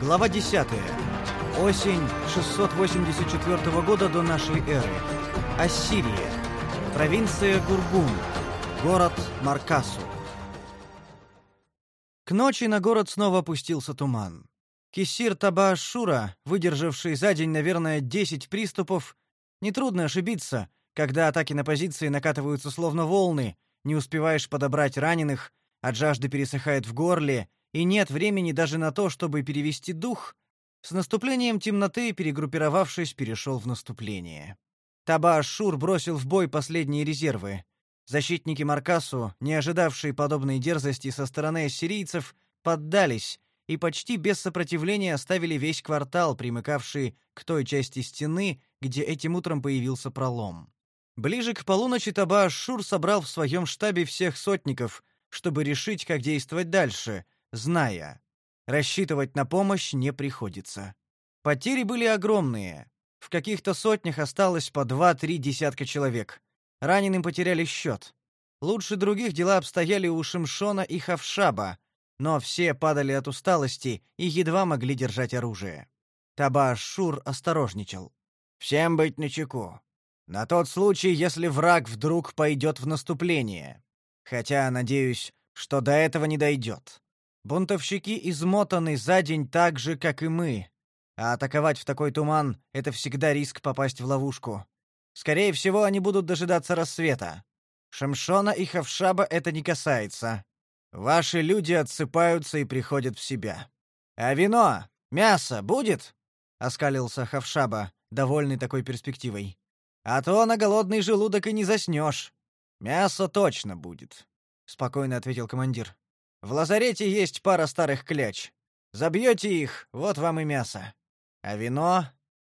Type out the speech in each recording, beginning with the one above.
Глава 10. Осень 684 года до нашей эры. Ассирия. Провинция Гургун. Город Маркасу. К ночи на город снова опустился туман. Кисир Таба-Ашура, выдержавший за день, наверное, 10 приступов, нетрудно ошибиться, когда атаки на позиции накатываются словно волны, не успеваешь подобрать раненых, от жажды пересыхает в горле, и нет времени даже на то, чтобы перевести дух, с наступлением темноты, перегруппировавшись, перешел в наступление. Таба-Ашур бросил в бой последние резервы. Защитники Маркасу, не ожидавшие подобной дерзости со стороны ассирийцев, поддались и почти без сопротивления оставили весь квартал, примыкавший к той части стены, где этим утром появился пролом. Ближе к полуночи Таба-Ашур собрал в своем штабе всех сотников, чтобы решить, как действовать дальше — зная, рассчитывать на помощь не приходится. Потери были огромные. В каких-то сотнях осталось по два-три десятка человек. Раненым потеряли счет. Лучше других дела обстояли у Шимшона и Хавшаба, но все падали от усталости и едва могли держать оружие. Таба-Шур осторожничал. «Всем быть начеку. На тот случай, если враг вдруг пойдет в наступление. Хотя, надеюсь, что до этого не дойдет. Бунтовщики измотаны за день так же, как и мы. А атаковать в такой туман — это всегда риск попасть в ловушку. Скорее всего, они будут дожидаться рассвета. Шамшона и Хавшаба это не касается. Ваши люди отсыпаются и приходят в себя. А вино, мясо будет? оскалился Хавшаба, довольный такой перспективой. А то на голодный желудок и не заснешь. Мясо точно будет, спокойно ответил командир. В лазарете есть пара старых кляч. Забьете их, вот вам и мясо. А вино?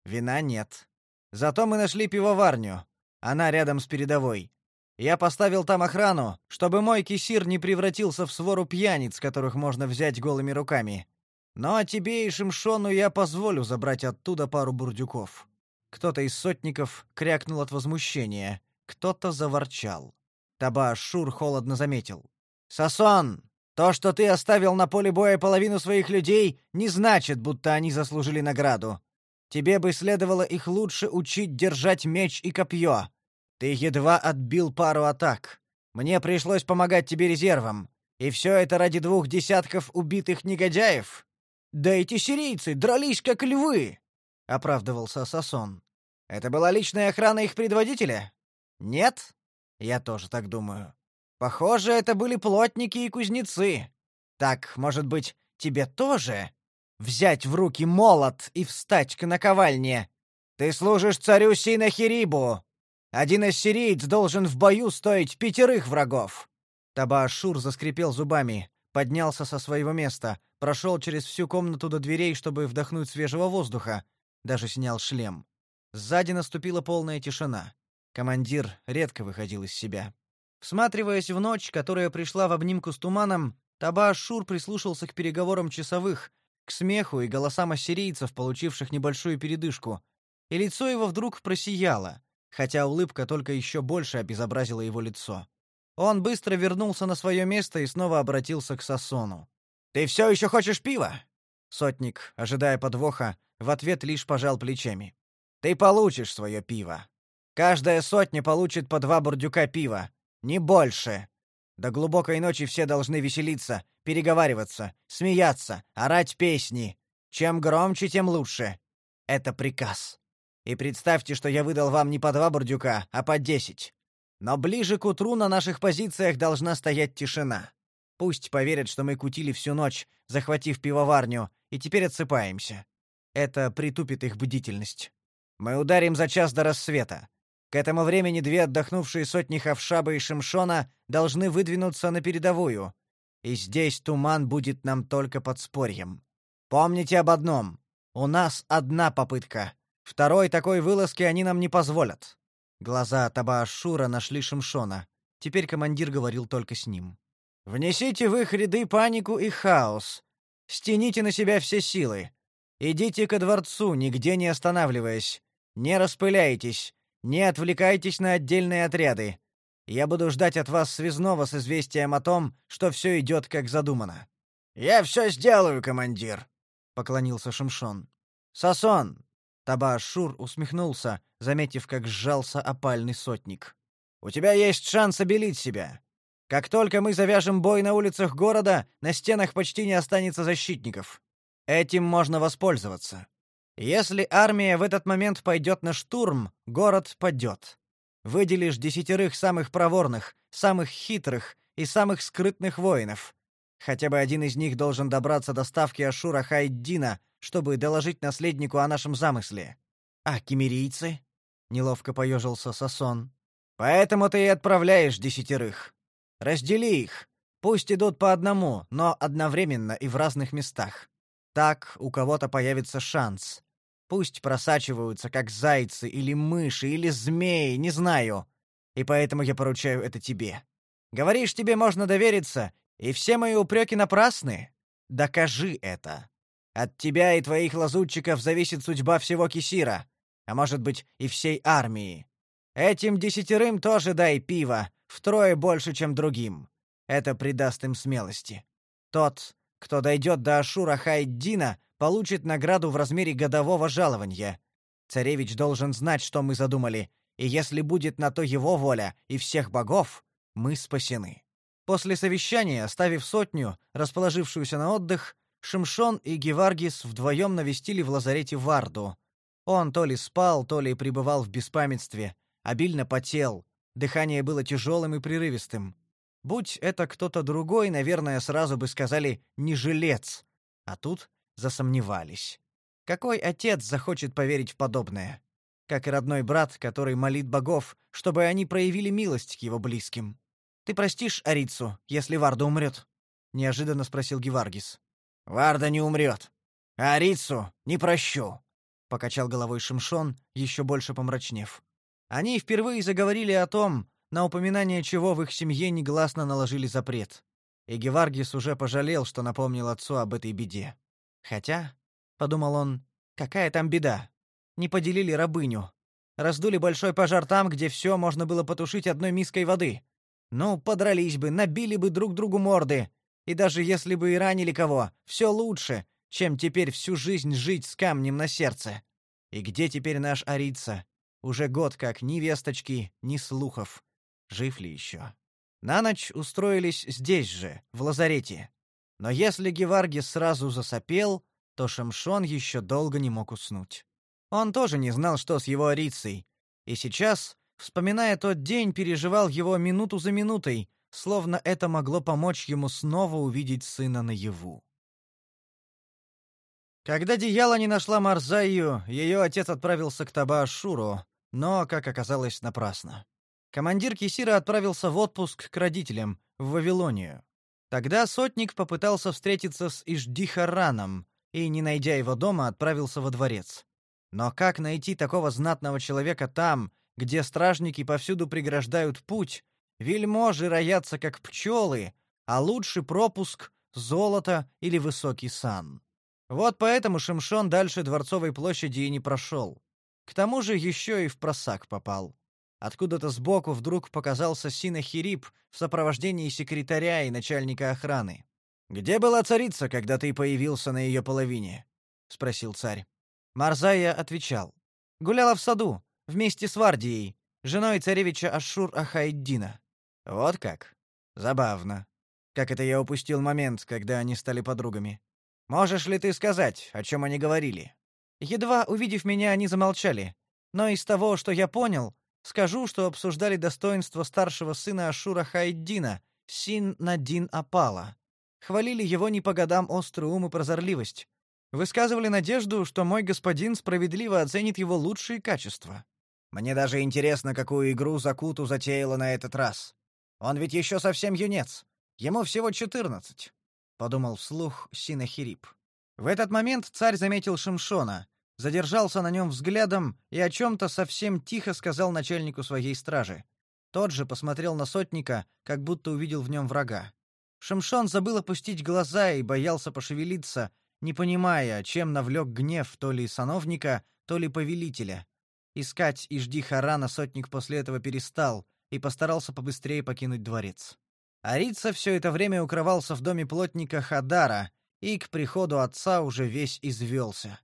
Вина нет. Зато мы нашли пивоварню. Она рядом с передовой. Я поставил там охрану, чтобы мой кисир не превратился в свору пьяниц, которых можно взять голыми руками. Но тебе и Шимшону я позволю забрать оттуда пару бурдюков. Кто-то из сотников крякнул от возмущения, кто-то заворчал. Таба Шур холодно заметил: "Сасон, то, что ты оставил на поле боя половину своих людей, не значит, будто они заслужили награду. Тебе бы следовало их лучше учить держать меч и копье. Ты едва отбил пару атак. Мне пришлось помогать тебе резервом. И все это ради двух десятков убитых негодяев? Да эти сирийцы дрались как львы, оправдывался Сасон. Это была личная охрана их предводителя? Нет? Я тоже так думаю. Похоже, это были плотники и кузнецы. Так, может быть, тебе тоже взять в руки молот и встать к наковальне? Ты служишь царю Синахирибу. Один ассириец должен в бою стоить пятерых врагов. Таба-Ашур заскрипел зубами, поднялся со своего места, прошел через всю комнату до дверей, чтобы вдохнуть свежего воздуха, даже снял шлем. Сзади наступила полная тишина. Командир редко выходил из себя. Всматриваясь в ночь, которая пришла в обнимку с туманом, Таба-Ашур прислушался к переговорам часовых, к смеху и голосам ассирийцев, получивших небольшую передышку, и лицо его вдруг просияло, хотя улыбка только еще больше обезобразила его лицо. Он быстро вернулся на свое место и снова обратился к Сасону. «Ты все еще хочешь пива?» Сотник, ожидая подвоха, в ответ лишь пожал плечами. «Ты получишь свое пиво. Каждая сотня получит по два бурдюка пива, не больше. До глубокой ночи все должны веселиться, переговариваться, смеяться, орать песни. Чем громче, тем лучше. Это приказ. И представьте, что я выдал вам не по два бурдюка, а по десять. Но ближе к утру на наших позициях должна стоять тишина. Пусть поверят, что мы кутили всю ночь, захватив пивоварню, и теперь отсыпаемся. Это притупит их бдительность. Мы ударим за час до рассвета. К этому времени две отдохнувшие сотни Хавшаба и Шимшона должны выдвинуться на передовую. И здесь туман будет нам только подспорьем. Помните об одном. У нас одна попытка. Второй такой вылазки они нам не позволят. Глаза Таба-Ашура нашли Шимшона. Теперь командир говорил только с ним. Внесите в их ряды панику и хаос. Стяните на себя все силы. Идите ко дворцу, нигде не останавливаясь. Не распыляйтесь. Не отвлекайтесь на отдельные отряды. Я буду ждать от вас связного с известием о том, что все идет как задумано. Я все сделаю, командир, поклонился Шимшон. Сасон, Таба-Ашур усмехнулся, заметив, как сжался опальный сотник. У тебя есть шанс обелить себя. Как только мы завяжем бой на улицах города, на стенах почти не останется защитников. Этим можно воспользоваться. Если армия в этот момент пойдет на штурм, город падет. Выделишь десятерых самых проворных, самых хитрых и самых скрытных воинов. Хотя бы один из них должен добраться до ставки Ашура Хайддина, чтобы доложить наследнику о нашем замысле. А кемерийцы? Неловко поежился Сасон. Поэтому ты и отправляешь десятерых. Раздели их. Пусть идут по одному, но одновременно и в разных местах. Так у кого-то появится шанс. Пусть просачиваются, как зайцы или мыши или змеи, не знаю. И поэтому я поручаю это тебе. Говоришь, тебе можно довериться, и все мои упреки напрасны? Докажи это. От тебя и твоих лазутчиков зависит судьба всего Кисира, а может быть и всей армии. Этим десятерым тоже дай пива, втрое больше, чем другим. Это придаст им смелости. Тот, кто дойдет до Ашура Хайддина, получит награду в размере годового жалования. Царевич должен знать, что мы задумали, и если будет на то его воля и всех богов, мы спасены. После совещания, оставив сотню, расположившуюся на отдых, Шимшон и Геваргис вдвоем навестили в лазарете Варду. Он то ли спал, то ли пребывал в беспамятстве, обильно потел, дыхание было тяжелым и прерывистым. Будь это кто-то другой, наверное, сразу бы сказали «не жилец», а тут засомневались. Какой отец захочет поверить в подобное? Как и родной брат, который молит богов, чтобы они проявили милость к его близким. «Ты простишь Арицу, если Варда умрет?» — неожиданно спросил Геваргис. «Варда не умрет. А Арицу не прощу», — покачал головой Шимшон, еще больше помрачнев. Они впервые заговорили о том, на упоминание чего в их семье негласно наложили запрет. И Геваргис уже пожалел, что напомнил отцу об этой беде. Хотя, подумал он, какая там беда? Не поделили рабыню. Раздули большой пожар там, где все можно было потушить одной миской воды. Ну, подрались бы, набили бы друг другу морды. И даже если бы и ранили кого, все лучше, чем теперь всю жизнь жить с камнем на сердце. И где теперь наш Арица? Уже год как ни весточки, ни слухов. Жив ли еще? На ночь устроились здесь же, в лазарете. Но если Геваргис сразу засопел, то Шамшон еще долго не мог уснуть. Он тоже не знал, что с его Арицей, и сейчас, вспоминая тот день, переживал его минуту за минутой, словно это могло помочь ему снова увидеть сына наяву. Когда Дияла не нашла Марзаю, ее отец отправился к Таба-Ашуру, но, как оказалось, напрасно. Командир Кисира отправился в отпуск к родителям, в Вавилонию. Тогда сотник попытался встретиться с Иждихараном и, не найдя его дома, отправился во дворец. Но как найти такого знатного человека там, где стражники повсюду преграждают путь, вельможи роятся как пчелы, а лучше пропуск, золото или высокий сан? Вот поэтому Шимшон дальше Дворцовой площади и не прошел. К тому же еще и в просак попал. Откуда-то сбоку вдруг показался Синахирип в сопровождении секретаря и начальника охраны. «Где была царица, когда ты появился на ее половине?» — спросил царь. Марзая отвечал. «Гуляла в саду, вместе с Вардией, женой царевича Ашур-Ахайддина». «Вот как? Забавно. Как это я упустил момент, когда они стали подругами. Можешь ли ты сказать, о чем они говорили?» Едва увидев меня, они замолчали. Но из того, что я понял, скажу, что обсуждали достоинство старшего сына Ашура Хайддина, Син Надин Апала. Хвалили его не по годам острый ум и прозорливость. Высказывали надежду, что мой господин справедливо оценит его лучшие качества. Мне даже интересно, какую игру Закуту затеяла на этот раз. Он ведь еще совсем юнец. Ему всего четырнадцать, — подумал вслух Синахирип. В этот момент царь заметил Шимшона, задержался на нем взглядом и о чем-то совсем тихо сказал начальнику своей стражи. Тот же посмотрел на сотника, как будто увидел в нем врага. Шимшон забыл опустить глаза и боялся пошевелиться, не понимая, чем навлек гнев то ли сановника, то ли повелителя. Искать и жди Харана сотник после этого перестал и постарался побыстрее покинуть дворец. Арица все это время укрывался в доме плотника Хадара и к приходу отца уже весь извелся.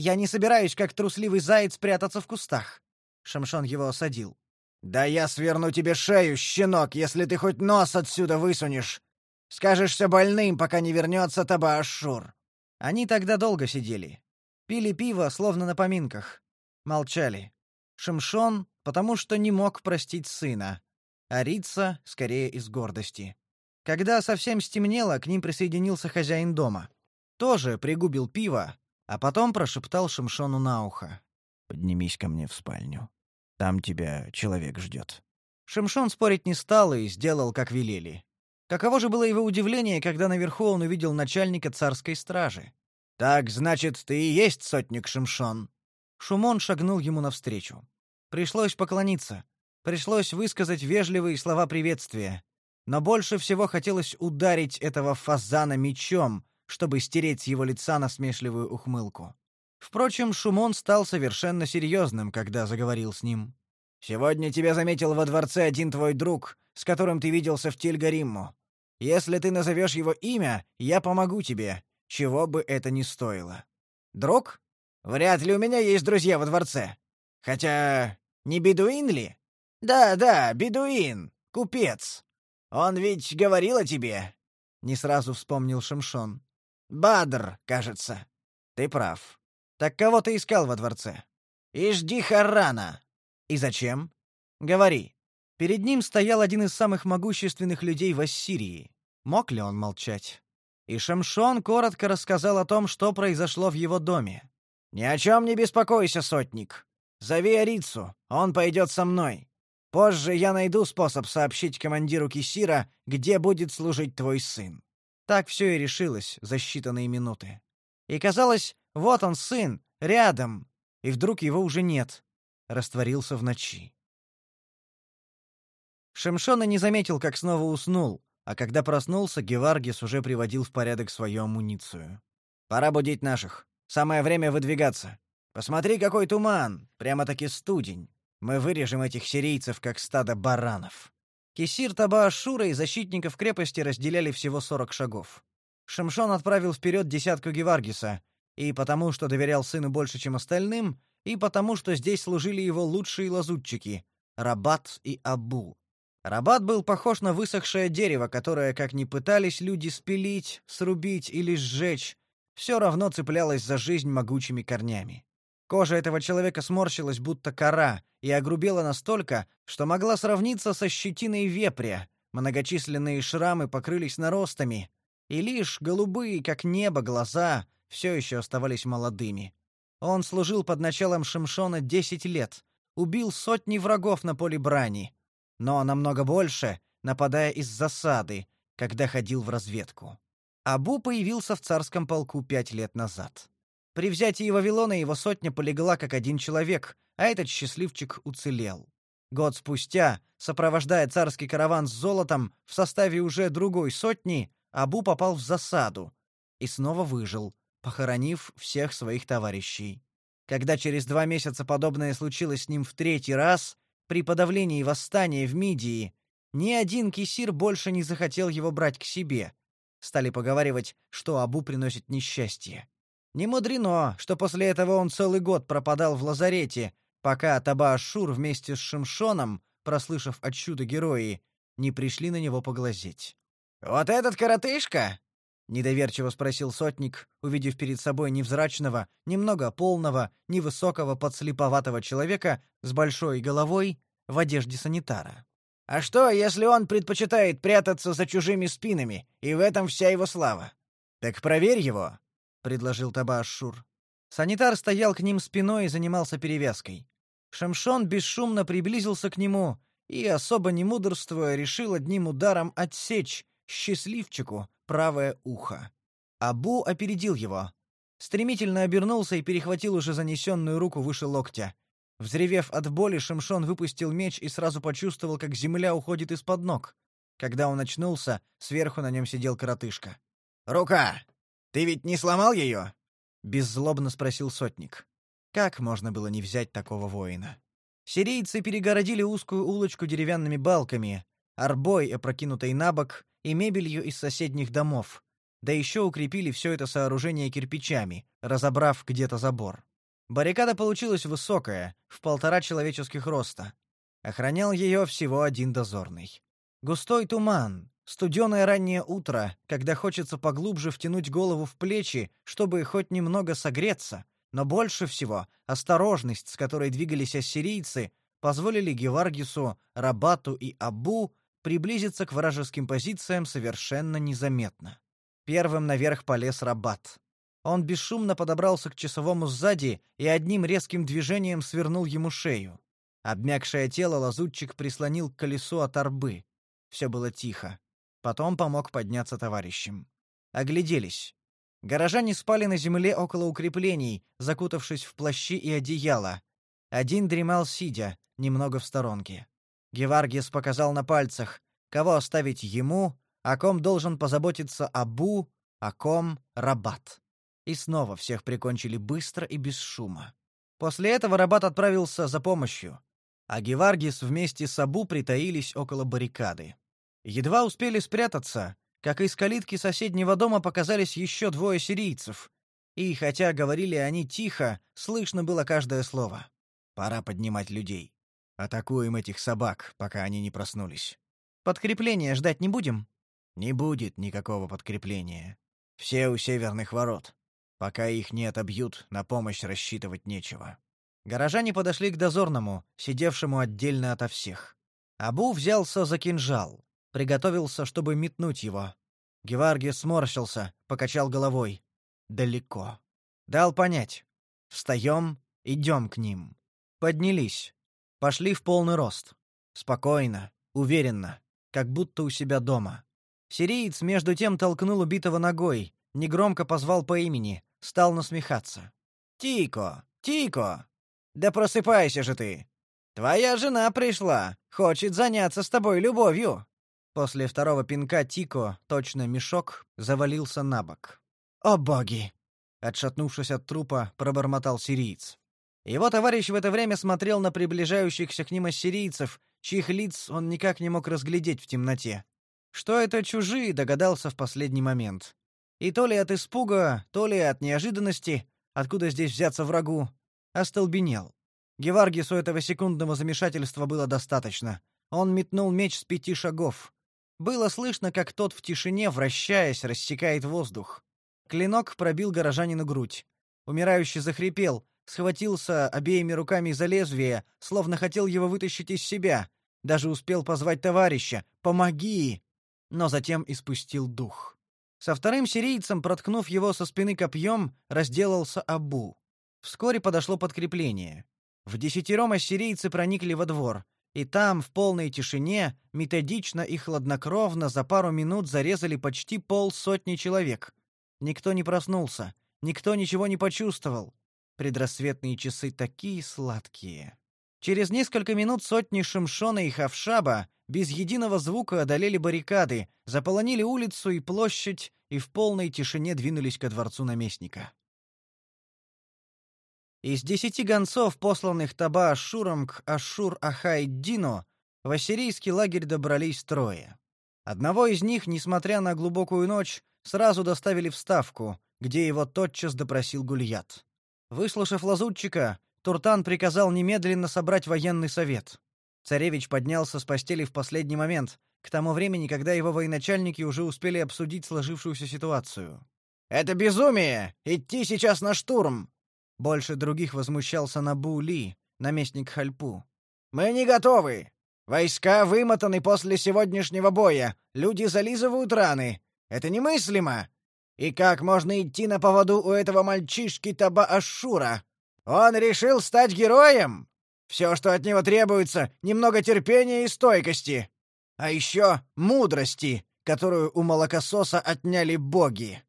«Я не собираюсь, как трусливый заяц, прятаться в кустах». Шамшон его осадил. «Да я сверну тебе шею, щенок, если ты хоть нос отсюда высунешь. Скажешься больным, пока не вернется Таба-Ашур». Они тогда долго сидели. Пили пиво, словно на поминках. Молчали. Шимшон, потому что не мог простить сына. А Рица, скорее из гордости. Когда совсем стемнело, к ним присоединился хозяин дома. Тоже пригубил пиво, а потом прошептал Шимшону на ухо. «Поднимись ко мне в спальню. Там тебя человек ждет». Шимшон спорить не стал и сделал, как велели. Каково же было его удивление, когда наверху он увидел начальника царской стражи. «Так, значит, ты и есть сотник Шимшон?» Шумон шагнул ему навстречу. Пришлось поклониться. Пришлось высказать вежливые слова приветствия. Но больше всего хотелось ударить этого фазана мечом, чтобы стереть с его лица насмешливую ухмылку. Впрочем, Шумон стал совершенно серьезным, когда заговорил с ним. «Сегодня тебя заметил во дворце один твой друг, с которым ты виделся в Тильгаримму. Если ты назовешь его имя, я помогу тебе, чего бы это ни стоило. Друг? Вряд ли у меня есть друзья во дворце. Хотя, не бедуин ли? Да-да, бедуин, купец. Он ведь говорил о тебе. Не сразу вспомнил Шамшон. Бадр, кажется. Ты прав. Так кого ты искал во дворце? Ижди Харрана. И зачем? Говори. Перед ним стоял один из самых могущественных людей в Ассирии. Мог ли он молчать? И Шамшон коротко рассказал о том, что произошло в его доме. «Ни о чем не беспокойся, сотник. Зови Арицу, он пойдет со мной. Позже я найду способ сообщить командиру Кисира, где будет служить твой сын». Так все и решилось за считанные минуты. И казалось, вот он, сын, рядом, и вдруг его уже нет. Растворился в ночи. Шемшона не заметил, как снова уснул, а когда проснулся, Геваргис уже приводил в порядок свою амуницию. «Пора будить наших. Самое время выдвигаться. Посмотри, какой туман! Прямо-таки студень. Мы вырежем этих сирийцев, как стадо баранов». Кисир Таба-Ашура и защитников крепости разделяли всего сорок шагов. Шимшон отправил вперед десятку Геваргиса, и потому, что доверял сыну больше, чем остальным, и потому, что здесь служили его лучшие лазутчики — Рабат и Абу. Рабат был похож на высохшее дерево, которое, как ни пытались люди спилить, срубить или сжечь, все равно цеплялось за жизнь могучими корнями. Кожа этого человека сморщилась, будто кора, и огрубела настолько, что могла сравниться со щетиной вепря. Многочисленные шрамы покрылись наростами, и лишь голубые, как небо, глаза все еще оставались молодыми. Он служил под началом Шимшона десять лет, убил сотни врагов на поле брани, но намного больше, нападая из засады, когда ходил в разведку. Абу появился в царском полку пять лет назад. При взятии Вавилона его сотня полегла как один человек, а этот счастливчик уцелел. Год спустя, сопровождая царский караван с золотом в составе уже другой сотни, Абу попал в засаду и снова выжил, похоронив всех своих товарищей. Когда через два месяца подобное случилось с ним в третий раз, при подавлении восстания в Мидии ни один кисир больше не захотел его брать к себе. Стали поговаривать, что Абу приносит несчастье. Не мудрено, что после этого он целый год пропадал в лазарете, пока Таба-Ашур вместе с Шимшоном, прослышав от чуда герои, не пришли на него поглазеть. «Вот этот коротышка?» — недоверчиво спросил сотник, увидев перед собой невзрачного, немного полного, невысокого, подслеповатого человека с большой головой в одежде санитара. «А что, если он предпочитает прятаться за чужими спинами, и в этом вся его слава? Так проверь его!» — предложил Таба-Ашур. Санитар стоял к ним спиной и занимался перевязкой. Шамшон бесшумно приблизился к нему и, особо не мудрствуя, решил одним ударом отсечь счастливчику правое ухо. Абу опередил его. Стремительно обернулся и перехватил уже занесенную руку выше локтя. Взревев от боли, Шимшон выпустил меч и сразу почувствовал, как земля уходит из-под ног. Когда он очнулся, сверху на нем сидел коротышка. «Рука! Ты ведь не сломал ее?» — беззлобно спросил сотник. Как можно было не взять такого воина? Сирийцы перегородили узкую улочку деревянными балками, арбой, опрокинутой на бок, и мебелью из соседних домов. да еще укрепили все это сооружение кирпичами, разобрав где-то забор. Баррикада получилась высокая, в полтора человеческих роста. Охранял ее всего один дозорный. Густой туман, студеное раннее утро, когда хочется поглубже втянуть голову в плечи, чтобы хоть немного согреться, но больше всего осторожность, с которой двигались ассирийцы, позволили Геваргису, Рабату и Абу приблизиться к вражеским позициям совершенно незаметно. Первым наверх полез Рабат. Он бесшумно подобрался к часовому сзади и одним резким движением свернул ему шею. Обмякшее тело лазутчик прислонил к колесу от арбы. Все было тихо. Потом помог подняться товарищам. Огляделись. Горожане спали на земле около укреплений, закутавшись в плащи и одеяла. Один дремал сидя, немного в сторонке. Геваргис показал на пальцах, кого оставить ему, о ком должен позаботиться Абу, о ком Рабат. И снова всех прикончили быстро и без шума. После этого Рабат отправился за помощью, а Геваргис вместе с Абу притаились около баррикады. Едва успели спрятаться, как из калитки соседнего дома показались еще двое сирийцев, и хотя говорили они тихо, слышно было каждое слово. Пора поднимать людей. Атакуем этих собак, пока они не проснулись. Подкрепления ждать не будем? Не будет никакого подкрепления. Все у северных ворот. Пока их не отобьют, на помощь рассчитывать нечего. Горожане подошли к дозорному, сидевшему отдельно ото всех. Абу взялся за кинжал, приготовился, чтобы метнуть его. Геварги сморщился, покачал головой. Далеко. Дал понять. Встаем, идем к ним. Поднялись. Пошли в полный рост. Спокойно, уверенно, как будто у себя дома. Сириец между тем толкнул убитого ногой, негромко позвал по имени, стал насмехаться. «Тико! Тико! Да просыпайся же ты! Твоя жена пришла, хочет заняться с тобой любовью!» После второго пинка Тико, точно мешок, завалился на бок. «О боги!» Отшатнувшись от трупа, пробормотал сириец. Его товарищ в это время смотрел на приближающихся к ним ассирийцев, чьих лиц он никак не мог разглядеть в темноте. Что это чужие, догадался в последний момент. И то ли от испуга, то ли от неожиданности, откуда здесь взяться врагу, остолбенел. Геваргису этого секундного замешательства было достаточно. Он метнул меч с пяти шагов. Было слышно, как тот в тишине, вращаясь, рассекает воздух. Клинок пробил горожанину грудь. Умирающий захрипел, схватился обеими руками за лезвие, словно хотел его вытащить из себя. Даже успел позвать товарища «Помоги!» но затем испустил дух. Со вторым сирийцем, проткнув его со спины копьем, разделался Абу. Вскоре подошло подкрепление. В десятером ассирийцы проникли во двор, и там, в полной тишине, методично и хладнокровно за пару минут зарезали почти полсотни человек. Никто не проснулся, никто ничего не почувствовал. Предрассветные часы такие сладкие. Через несколько минут сотни Шимшона и Хавшаба без единого звука одолели баррикады, заполонили улицу и площадь и в полной тишине двинулись ко дворцу наместника. Из десяти гонцов, посланных Таба Ашуром к Ашур-Ахай-Дино, в ассирийский лагерь добрались трое. Одного из них, несмотря на глубокую ночь, сразу доставили в ставку, где его тотчас допросил Гульят. Выслушав лазутчика, Туртан приказал немедленно собрать военный совет. Царевич поднялся с постели в последний момент, к тому времени, когда его военачальники уже успели обсудить сложившуюся ситуацию. «Это безумие! Идти сейчас на штурм!» Больше других возмущался Набу Ли, наместник Хальпу. «Мы не готовы! Войска вымотаны после сегодняшнего боя, люди зализывают раны. Это немыслимо! И как можно идти на поводу у этого мальчишки Таба Ашура? Он решил стать героем? Все, что от него требуется, немного терпения и стойкости. А еще мудрости, которую у молокососа отняли боги.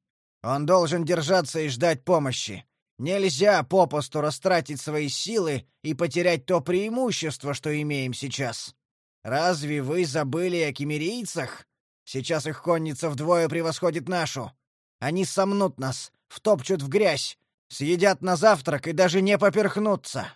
Он должен держаться и ждать помощи. Нельзя попусту растратить свои силы и потерять то преимущество, что имеем сейчас. Разве вы забыли о кемерийцах? Сейчас их конница вдвое превосходит нашу. Они сомнут нас, втопчут в грязь, съедят на завтрак и даже не поперхнутся.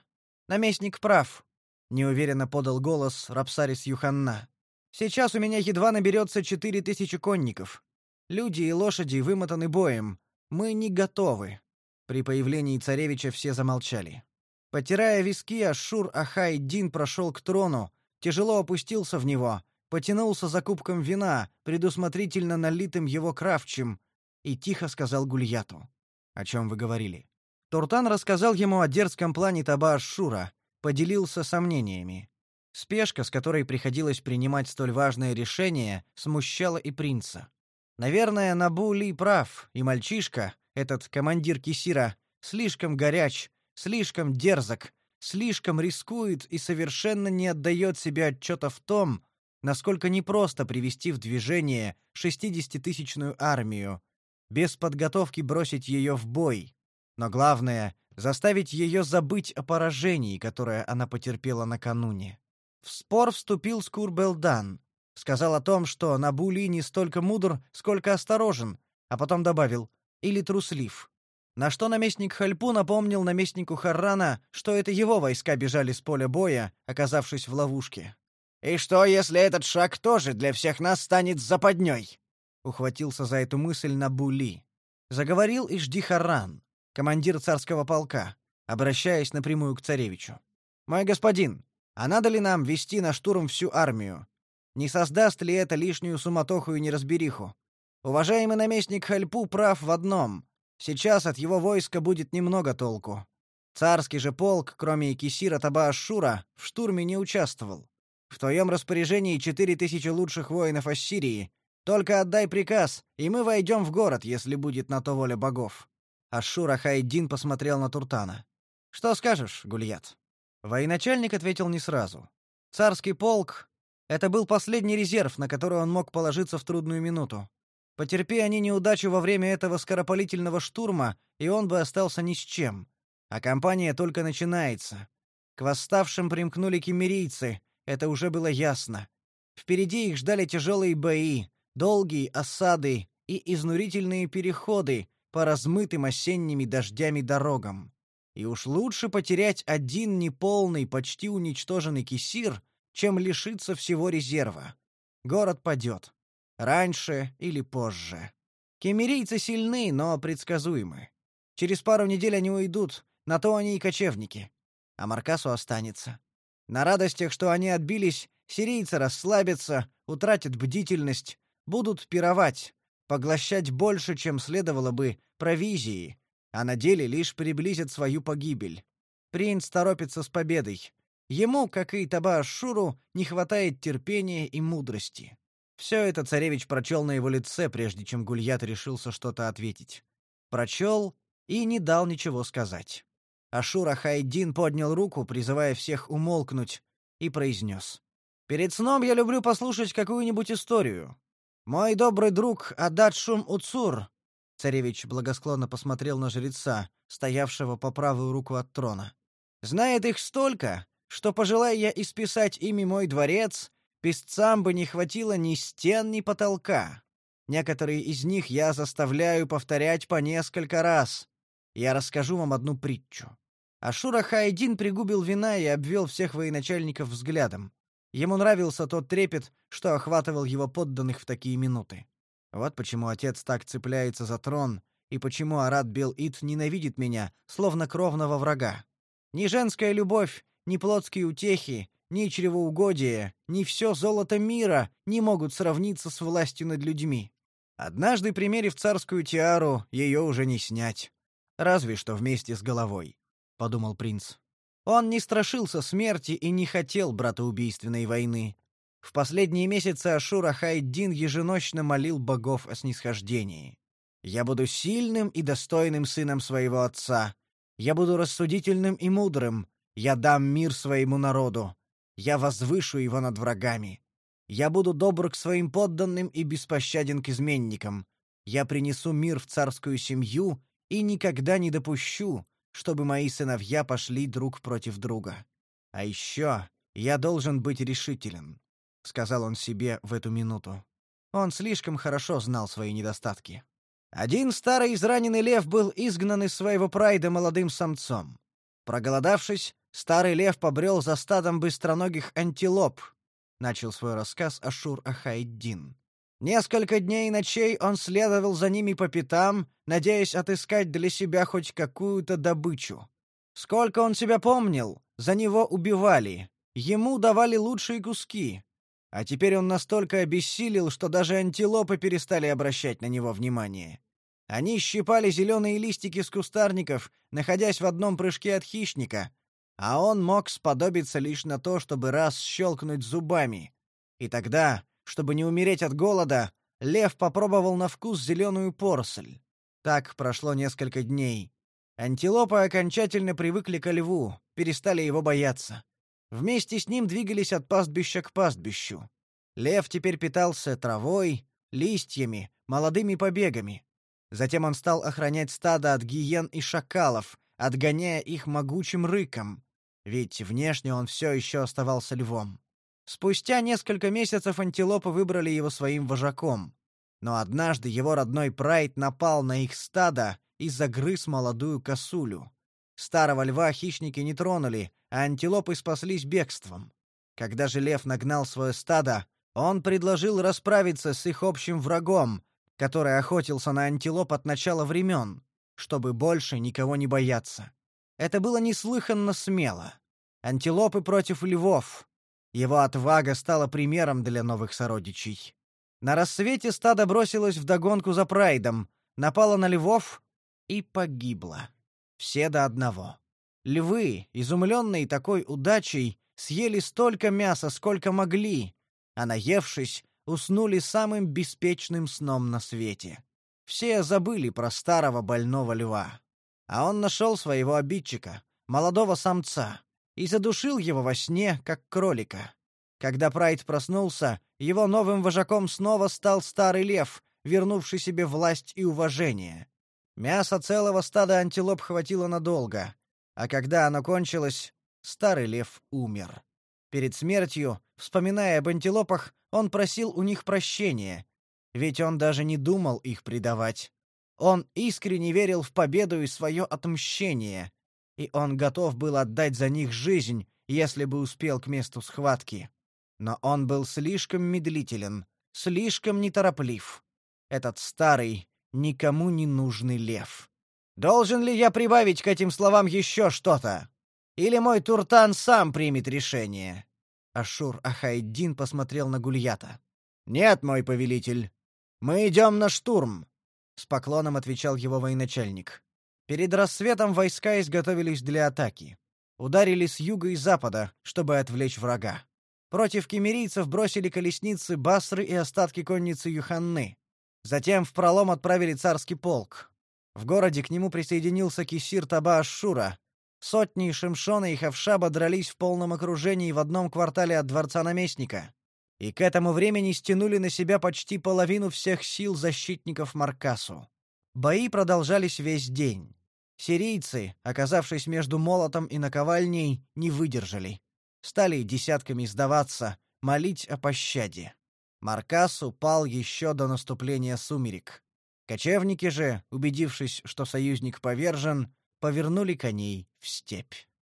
Наместник прав, неуверенно подал голос Рапсарис Юханна. Сейчас у меня едва наберется четыре тысячи конников. Люди и лошади вымотаны боем. Мы не готовы. При появлении царевича все замолчали. Потирая виски, Ашур Ахай-Дин прошел к трону, тяжело опустился в него, потянулся за кубком вина, предусмотрительно налитым его кравчим, и тихо сказал Гульяту: "О чем вы говорили?" Туртан рассказал ему о дерзком плане Таба Ашура, поделился сомнениями. Спешка, с которой приходилось принимать столь важное решение, смущала и принца. Наверное, Набу Ли прав, и мальчишка, этот командир Кисира, слишком горяч, слишком дерзок, слишком рискует и совершенно не отдает себе отчета в том, насколько непросто привести в движение шестидесятитысячную армию, без подготовки бросить ее в бой, но главное — заставить ее забыть о поражении, которое она потерпела накануне. В спор вступил Скурбелдан, сказал о том, что Набули не столько мудр, сколько осторожен, а потом добавил «или труслив». На что наместник Хальпу напомнил наместнику Харрана, что это его войска бежали с поля боя, оказавшись в ловушке. «И что, если этот шаг тоже для всех нас станет западней?» Ухватился за эту мысль Набули. Заговорил и Жди Харран, командир царского полка, обращаясь напрямую к царевичу. «Мой господин, а надо ли нам вести на штурм всю армию? Не создаст ли это лишнюю суматоху и неразбериху? Уважаемый наместник Хальпу прав в одном. Сейчас от его войска будет немного толку. Царский же полк, кроме Кисира Таба-Ашшура, в штурме не участвовал. В твоем распоряжении четыре тысячи лучших воинов Ассирии. Только отдай приказ, и мы войдем в город, если будет на то воля богов». Ашшура Хайдин посмотрел на Туртана. «Что скажешь, Гульят?» Военачальник ответил не сразу. Царский полк это был последний резерв, на который он мог положиться в трудную минуту. Потерпи они неудачу во время этого скоропалительного штурма, и он бы остался ни с чем. А кампания только начинается. К восставшим примкнули кемерийцы, это уже было ясно. Впереди их ждали тяжелые бои, долгие осады и изнурительные переходы по размытым осенними дождями дорогам. И уж лучше потерять один неполный, почти уничтоженный кисир, чем лишиться всего резерва. Город падет. Раньше или позже. Кемерийцы сильны, но предсказуемы. Через пару недель они уйдут, на то они и кочевники. А Маркасу останется. На радостях, что они отбились, сирийцы расслабятся, утратят бдительность, будут пировать, поглощать больше, чем следовало бы, провизии, а на деле лишь приблизят свою погибель. Принц торопится с победой. Ему, как и Таба-Ашуру, не хватает терпения и мудрости. Все это царевич прочел на его лице, прежде чем Гульят решился что-то ответить. Прочел и не дал ничего сказать. Ашура Хайдин поднял руку, призывая всех умолкнуть, и произнес. «Перед сном я люблю послушать какую-нибудь историю. Мой добрый друг Ададшум Уцур...» Царевич благосклонно посмотрел на жреца, стоявшего по правую руку от трона. «Знает их столько, что, пожелая я исписать ими мой дворец, писцам бы не хватило ни стен, ни потолка. Некоторые из них я заставляю повторять по несколько раз. Я расскажу вам одну притчу. Ашура Хайдин пригубил вина и обвел всех военачальников взглядом. Ему нравился тот трепет, что охватывал его подданных в такие минуты. Вот почему отец так цепляется за трон, и почему Арат Бел-Ит ненавидит меня, словно кровного врага. Ни женская любовь, ни плотские утехи, ни чревоугодие, ни все золото мира не могут сравниться с властью над людьми. Однажды, примерив царскую тиару, ее уже не снять. Разве что вместе с головой, — подумал принц. Он не страшился смерти и не хотел братоубийственной войны. В последние месяцы Ашура Хайдин еженочно молил богов о снисхождении. «Я буду сильным и достойным сыном своего отца. Я буду рассудительным и мудрым. Я дам мир своему народу. Я возвышу его над врагами. Я буду добр к своим подданным и беспощаден к изменникам. Я принесу мир в царскую семью и никогда не допущу, чтобы мои сыновья пошли друг против друга. А еще я должен быть решителен, сказал он себе в эту минуту. Он слишком хорошо знал свои недостатки. Один старый израненный лев был изгнан из своего прайда молодым самцом. Проголодавшись, Старый лев побрел за стадом быстроногих антилоп, начал свой рассказ Ашур Ахайдин. Несколько дней и ночей он следовал за ними по пятам, надеясь отыскать для себя хоть какую-то добычу. Сколько он себя помнил, за него убивали, ему давали лучшие куски. А теперь он настолько обессилел, что даже антилопы перестали обращать на него внимание. Они щипали зеленые листики с кустарников, находясь в одном прыжке от хищника, а он мог сподобиться лишь на то, чтобы раз щелкнуть зубами. И тогда, чтобы не умереть от голода, лев попробовал на вкус зеленую поросль. Так прошло несколько дней. Антилопы окончательно привыкли к льву, перестали его бояться. Вместе с ним двигались от пастбища к пастбищу. Лев теперь питался травой, листьями, молодыми побегами. Затем он стал охранять стадо от гиен и шакалов, отгоняя их могучим рыком, ведь внешне он все еще оставался львом. Спустя несколько месяцев антилопы выбрали его своим вожаком. Но однажды его родной Прайд напал на их стадо и загрыз молодую косулю. Старого льва хищники не тронули, а антилопы спаслись бегством. Когда же лев нагнал свое стадо, он предложил расправиться с их общим врагом, который охотился на антилоп от начала времен, чтобы больше никого не бояться. Это было неслыханно смело. Антилопы против львов. Его отвага стала примером для новых сородичей. На рассвете стадо бросилось вдогонку за Прайдом, напало на львов и погибло. Все до одного. Львы, изумленные такой удачей, съели столько мяса, сколько могли, а наевшись, уснули самым беспечным сном на свете. Все забыли про старого больного льва. А он нашел своего обидчика, молодого самца, и задушил его во сне, как кролика. Когда Прайд проснулся, его новым вожаком снова стал старый лев, вернувший себе власть и уважение. Мяса целого стада антилоп хватило надолго, а когда оно кончилось, старый лев умер. Перед смертью, вспоминая об антилопах, он просил у них прощения, ведь он даже не думал их предавать. Он искренне верил в победу и свое отмщение, и он готов был отдать за них жизнь, если бы успел к месту схватки. Но он был слишком медлителен, слишком нетороплив. Этот старый, никому не нужный лев. Должен ли я прибавить к этим словам еще что-то? Или мой Туртан сам примет решение? Ашур Ахайдин посмотрел на Гульята. Нет, мой повелитель. Мы идем на штурм, с поклоном отвечал его военачальник. Перед рассветом войска изготовились для атаки. Ударили с юга и запада, чтобы отвлечь врага. Против кемерийцев бросили колесницы Басры и остатки конницы Юханны. Затем в пролом отправили царский полк. В городе к нему присоединился кисир Таба Ашшура. Сотни Шимшона и Хавшаба дрались в полном окружении в одном квартале от дворца наместника. И к этому времени стянули на себя почти половину всех сил защитников Маркасу. Бои продолжались весь день. Сирийцы, оказавшись между молотом и наковальней, не выдержали. Стали десятками сдаваться, молить о пощаде. Маркас упал еще до наступления сумерек. Кочевники же, убедившись, что союзник повержен, повернули коней в степь.